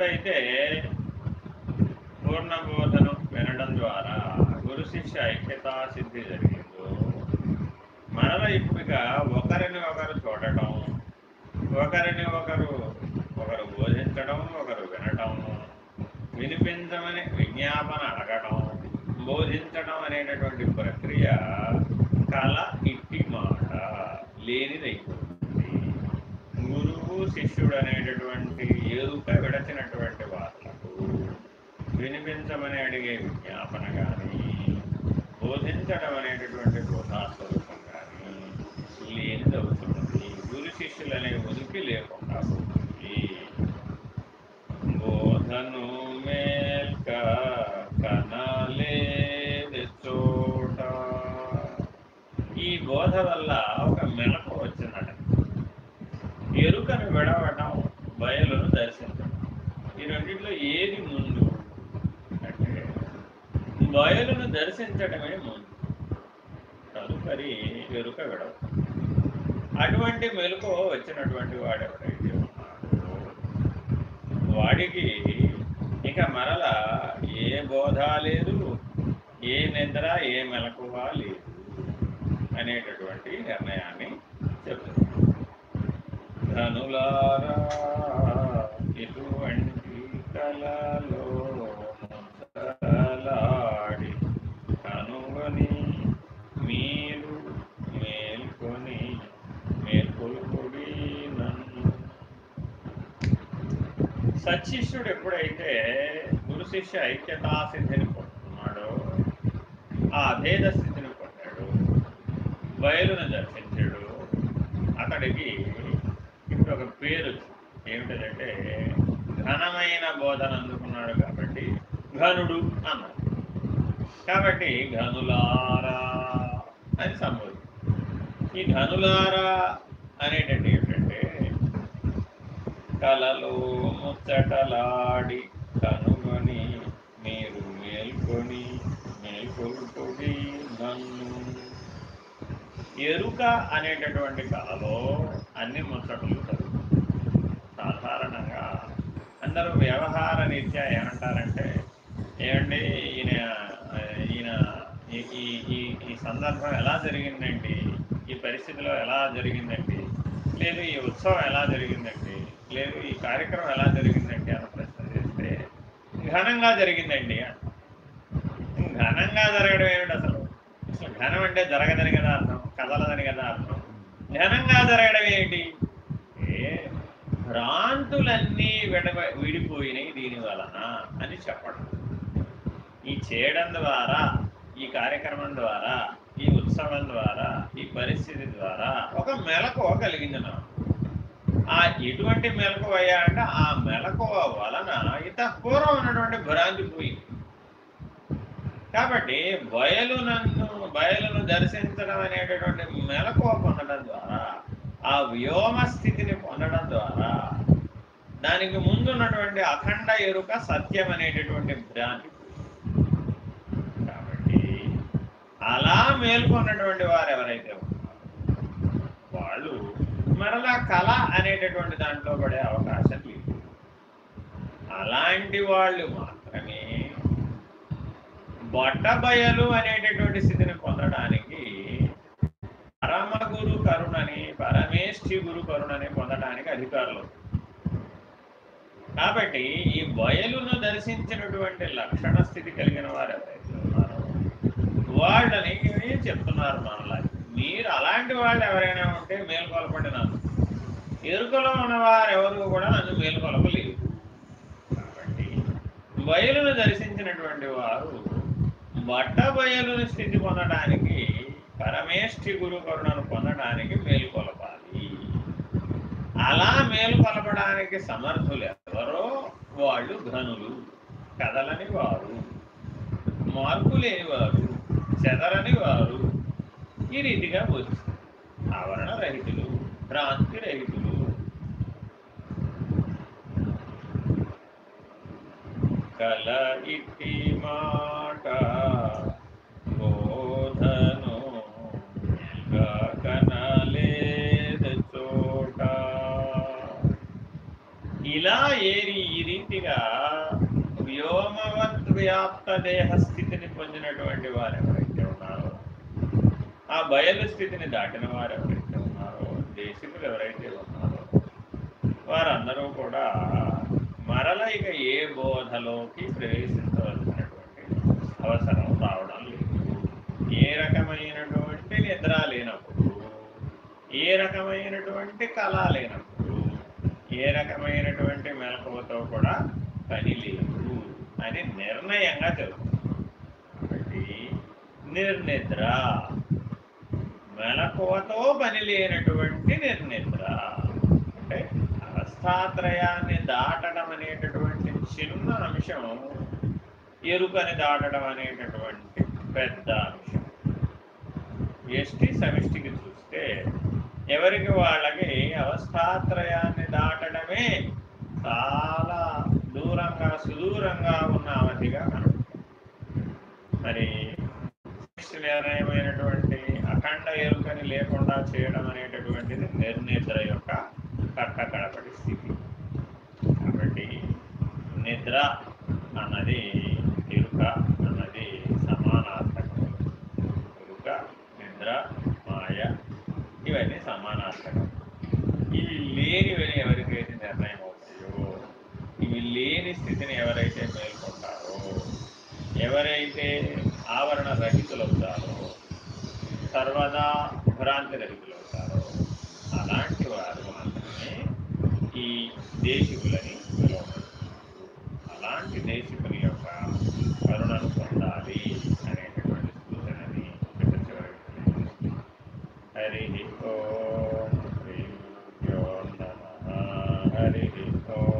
ఎప్పుడైతే పూర్ణబోధను వినడం ద్వారా గురు శిష్య ఐక్యతా సిద్ధి జరిగిందో మనల ఇప్పుడుగా ఒకరిని ఒకరు చూడటం ఒకరిని ఒకరు ఒకరు బోధించడం ఒకరు వినటం వినిపించమని విజ్ఞాపన అడగటం బోధించడం అనేటటువంటి ప్రక్రియ కళ ఇట్టి మాట లేనిదైపోతుంది గురువు శిష్యుడు అనేటటువంటి ఎరుక విడచినటువంటి వాళ్ళకు వినిపించమని అడిగే విజ్ఞాపన కానీ బోధించడం అనేటటువంటి బోధాస్వరూపం కానీ లేనిదవుతున్నది గురు ఉనికి లేకుండా పోతుంది బోధను మేల్క కనలేదు చోట. ఈ బోధ వల్ల ఒక మెలకు వచ్చిందట. ఎరుకను విడవటం బయలును దర్శించడం ఈ రెండింటిలో ఏది ముందు? అంటే బయలును దర్శించడమే ముందు. తదుపరి ఎరుక విడవటం. అటువంటి మెలకు వచ్చినటువంటి వాడెవడైతే ఉన్నాడో వాడికి ఇక మరల ఏ బోధ లేదు ఏ నిద్ర ఏ మెలకువ లేదు అనేటటువంటి నిర్ణయాన్ని చెప్తుంది ధనులారా ఇటువంటి కళలో ముసలాడి కనుగొని మీ మేల్కొని మేల్కొలుడి నన్ను సత్శిష్యుడు ఎప్పుడైతే గురు శిష్య ఐక్యతా సిద్ధిని పొందుతున్నాడో ఆ అభేద స్థితిని పొందాడు బయలును దర్శించాడు అతడికి ఇప్పుడు ఒక పేరు ఏమిటంటే ఘనమైన బోధన అందుకున్నాడు కాబట్టి ఘనుడు అన్నాడు. కాబట్టి ఘనులారా అని సంబోధి ఈ ఘనులారా అనేటట్టు ఏమిటంటే కలలో ముచ్చటలాడి కనుగొని మీరు మేల్కొని మేల్కొల్పుడి నన్ను. ఎరుక అనేటటువంటి కళలో అన్ని ముచ్చటలు జరుగుతాయి. సాధారణంగా అందరూ వ్యవహార రీత్యా ఏమంటారంటే ఏమండి ఈయన ఈయన ఈ- ఈ ఈ ఈ సందర్భం ఎలా జరిగిందండి? ఈ పరిస్థితిలో ఎలా జరిగిందండి? లేదు ఈ ఉత్సవం ఎలా జరిగిందండి? లేదు ఈ కార్యక్రమం ఎలా జరిగిందండి అన్న ప్రశ్న చేస్తే ఘనంగా జరిగిందండి ఘనంగా జరగడం ఏమిటి అసలు? అసలు ఘనం అంటే జరగదని కదా అర్థం కదలదని కదా అర్థం. ఘనంగా జరగడం ఏంటి ఏ భ్రాంతులన్నీ విడ విడిపోయినాయి దీని వలన అని చెప్పడం. ఈ చేయడం ద్వారా ఈ కార్యక్రమం ద్వారా ఈ ఉత్సవం ద్వారా ఈ పరిస్థితి ద్వారా ఒక మెలకువ కలిగింది నాకు ఆ ఎటువంటి మెలకువ అయ్యా అంటే ఆ మెలకువ వలన ఇత పూర్వం ఉన్నటువంటి భ్రాంతి పోయింది. కాబట్టి బయలునందు బయలును దర్శించడం అనేటటువంటి మెలకువ పొందడం ద్వారా ఆ వ్యోమ స్థితిని పొందడం ద్వారా దానికి ముందున్నటువంటి అఖండ ఎరుక సత్యం అనేటటువంటి భ్రాంతి కాబట్టి అలా మేల్కొన్నటువంటి వారు ఎవరైతే మరలా కళ అనేటటువంటి దాంట్లో పడే అవకాశం లేదు. అలాంటి వాళ్ళు మాత్రమే బట్టబయలు అనేటటువంటి స్థితిని పొందడానికి పరమ గురు కరుణని పరమేష్ఠి గురు కరుణని పొందడానికి అధికారులు. కాబట్టి ఈ బయలును దర్శించినటువంటి లక్షణ స్థితి కలిగిన వారు ఎవరైతే ఉన్నారో వాళ్ళని చెప్తున్నారు మనలా మీరు అలాంటి వాళ్ళు ఎవరైనా ఉంటే మేలుకొలపండి నన్ను. ఎరుకలో ఉన్నవారు ఎవరు కూడా నన్ను మేలుకొలపలేదు కాబట్టి బయలును దర్శించినటువంటి వారు బట్ట బయలుని స్థితి పొందడానికి పరమేష్ఠి గురు కరుణను పొందడానికి మేలుకొలపాలి. అలా మేలుకొలపడానికి సమర్థులు ఎవరో వాళ్ళు ఘనులు కదలని వారు మార్పు లేని వారు చెదరని వారు ఈ రీతిగా బోధిస్తారు ఆవరణ రహితులు భ్రాంతి రహితులు. కల ఇట్టి మాట బోధను కనలేదు చోట. ఇలా ఏరి ఈ రీతిగా వ్యోమవత్ వ్యాప్త దేహ స్థితిని పొందినటువంటి వారెవరు? ఆ బయలు స్థితిని దాటిన వారు ఎవరైతే ఉన్నారో దేశికులు ఎవరైతే ఉన్నారో వారందరూ కూడా మరల ఇక ఏ బోధలోకి ప్రవేశించవలసినటువంటి అవసరం రావడం లేదు. ఏ రకమైనటువంటి నిద్ర లేనప్పుడు ఏ రకమైనటువంటి కళ లేనప్పుడు ఏ రకమైనటువంటి మెలకువతో కూడా పని లేదు అని నిర్ణయంగా తెలుస్తుంది కాబట్టి నిర్నిద్ర మెలకువతో పని లేనటువంటి నిర్నిద్ర అంటే అవస్థాత్రయాన్ని దాటడం అనేటటువంటి చిన్న అంశం ఎరుకని దాటడం అనేటటువంటి పెద్ద అంశం. ఎస్టి సమిష్టికి చూస్తే ఎవరికి వాళ్ళకి అవస్థాత్రయాన్ని దాటడమే చాలా దూరంగా సుదూరంగా ఉన్న అవధిగా కనబడుతుంది. మరి ఎవరైనా లేకుండా చేయడం అనేటటువంటిది నిర్నిద్ర యొక్క కట్ట కడపడి స్థితి కాబట్టి నిద్ర అన్నది ఇరుక అన్నది సమానార్థకం. ఇరుక నిద్ర మాయ ఇవన్నీ సమానార్థకం. ఇవి లేనివని ఎవరికైతే నిర్ణయం అవుతాయో ఇవి లేని స్థితిని ఎవరు స్థితిలో ఉంటారో అలాంటి వారు మాత్రమే ఈ దేశికులని అలాంటి దేశికుని యొక్క కరుణను పొందాలి అనేటటువంటి సూచనని ఇక్కడ చివరి హరి హరి ఓం.